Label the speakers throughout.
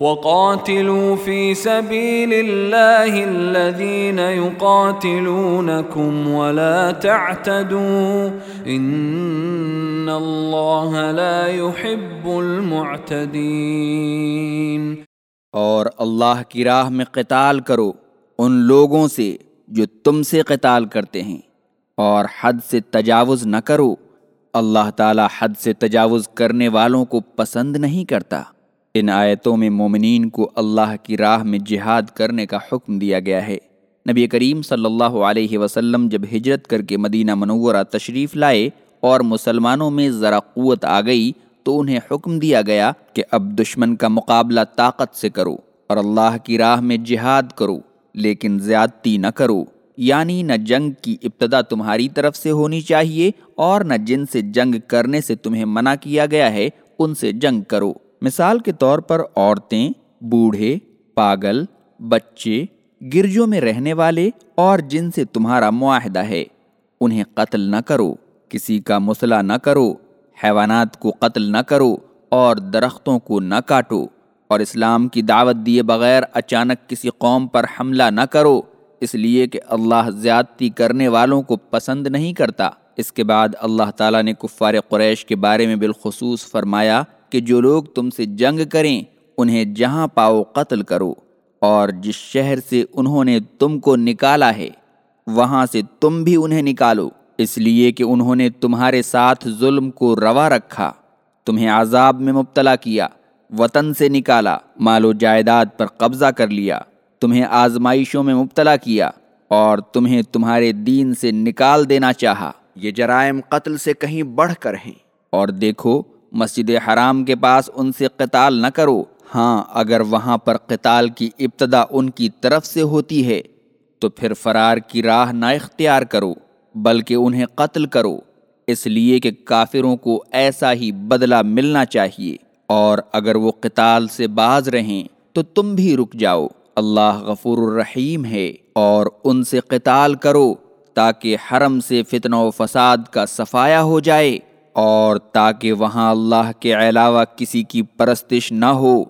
Speaker 1: وقاتلوا في سبيل الله الذين يقاتلونكم ولا تعتدوا. ان الله لا يحب المعتدين.
Speaker 2: اور اللہ کی راہ میں قتال کرو ان لوگوں سے جو تم سے قتال کرتے ہیں اور حد سے تجاوز نہ کرو۔ اللہ تعالی حد سے تجاوز کرنے والوں کو پسند نہیں کرتا۔ ان آیتوں میں مومنین کو اللہ کی راہ میں جہاد کرنے کا حکم دیا گیا ہے۔ نبی کریم صلی اللہ علیہ وسلم جب ہجرت کر کے مدینہ منورہ تشریف لائے اور مسلمانوں میں ذرا قوت آ گئی تو انہیں حکم دیا گیا کہ اب دشمن کا مقابلہ طاقت سے کرو اور اللہ کی راہ میں جہاد کرو، لیکن زیادتی نہ کرو۔ یعنی نہ جنگ کی ابتدا تمہاری طرف سے ہونی چاہیے اور نہ جن سے جنگ کرنے سے تمہیں منع کیا گیا ہے، ان سے جنگ کرو۔ مثال کے طور پر عورتیں، بوڑھے، پاگل، بچے، گرجوں میں رہنے والے اور جن سے تمہارا معاہدہ ہے، انہیں قتل نہ کرو، کسی کا مسئلہ نہ کرو، حیوانات کو قتل نہ کرو اور درختوں کو نہ کاٹو اور اسلام کی دعوت دیے بغیر اچانک کسی قوم پر حملہ نہ کرو، اس لیے کہ اللہ زیادتی کرنے والوں کو پسند نہیں کرتا۔ اس کے بعد اللہ تعالیٰ نے کفار قریش کے بارے میں بالخصوص فرمایا کہ جو لوگ تم سے جنگ کریں، انہیں جہاں پاؤ قتل کرو۔ اور جس شہر سے انہوں نے تم کو نکالا ہے، وہاں سے تم بھی انہیں نکالو۔ اس لیے کہ انہوں نے تمہارے ساتھ ظلم کو روا رکھا، تمہیں عذاب میں مبتلا کیا، وطن سے نکالا، مال و جائیداد پر قبضہ کر لیا، تمہیں آزمائشوں میں مبتلا کیا، اور تمہیں تمہارے دین سے نکال دینا چاہا۔ یہ جرائم قتل سے کہیں بڑھ کر ہیں۔ اور دیکھو مسجد حرام کے پاس ان سے قتال نہ کرو۔ ہاں اگر وہاں پر قتال کی ابتدا ان کی طرف سے ہوتی ہے، تو پھر فرار کی راہ نہ اختیار کرو، بلکہ انہیں قتل کرو۔ اس لیے کہ کافروں کو ایسا ہی بدلہ ملنا چاہیے۔ اور اگر وہ قتال سے باز رہیں، تو تم بھی رک جاؤ۔ اللہ غفور الرحیم ہے۔ اور ان سے قتال کرو تاکہ حرم سے فتن و فساد کا صفایا ہو جائے۔ اور تاکہ وہاں اللہ کے علاوہ کسی کی پرستش نہ ہو،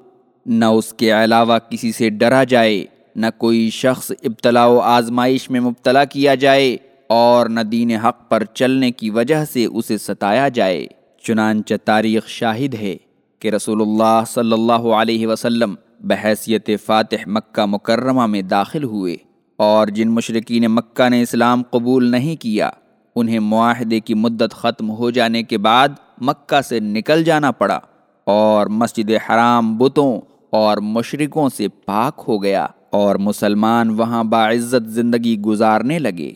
Speaker 2: نہ اس کے علاوہ کسی سے ڈرا جائے، نہ کوئی شخص ابتلا و آزمائش میں مبتلا کیا جائے اور نہ دین حق پر چلنے کی وجہ سے اسے ستایا جائے۔ چنانچہ تاریخ شاہد ہے کہ رسول اللہ صلی اللہ علیہ وسلم بحیثیت فاتح مکہ مکرمہ میں داخل ہوئے اور جن مشرقین مکہ نے اسلام قبول نہیں کیا انہیں معاہدے کی مدت ختم ہو جانے کے بعد مکہ سے نکل جانا پڑا اور مسجد حرام بتوں اور مشرقوں سے پاک ہو گیا اور مسلمان وہاں باعزت زندگی گزارنے لگے۔